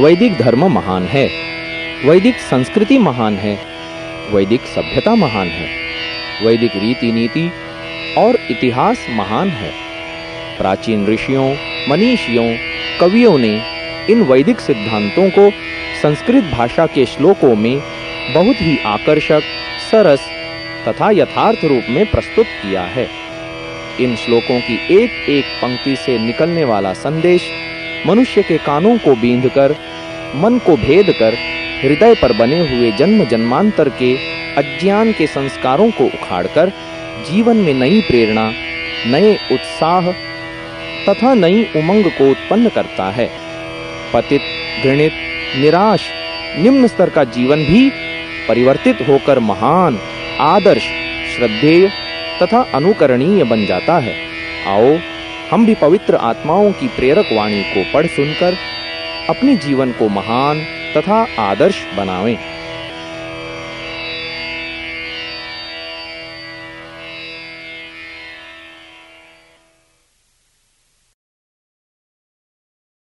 वैदिक धर्म महान है। वैदिक संस्कृति महान है। वैदिक सभ्यता महान है। वैदिक रीति नीति और इतिहास महान है। प्राचीन ऋषियों, मनीषियों, कवियों ने इन वैदिक सिद्धांतों को संस्कृत भाषा के श्लोकों में बहुत ही आकर्षक, सरस तथा यथार्थ रूप में प्रस्तुत किया है। इन श्लोकों की एक एक पंक्ति से निकलने वाला संदेश मनुष्य के कानों को बींध कर मन को भेद कर, हृदय पर बने हुए जन्म जन्मांतर के अज्ञान के संस्कारों को उखाड़कर, जीवन में नई प्रेरणा, नए उत्साह तथा नई उमंग को उत्पन्न करता है। पतित, घृणित, निराश, निम्न स्तर का जीवन भी परिवर्तित होकर महान, आदर्श, श्रद्धेय तथा अनुकरणीय बन जाता है। आओ हम भी पवित्र आत्माओं की प्रेरक वाणी को पढ़ सुनकर अपने जीवन को महान तथा आदर्श बनावें।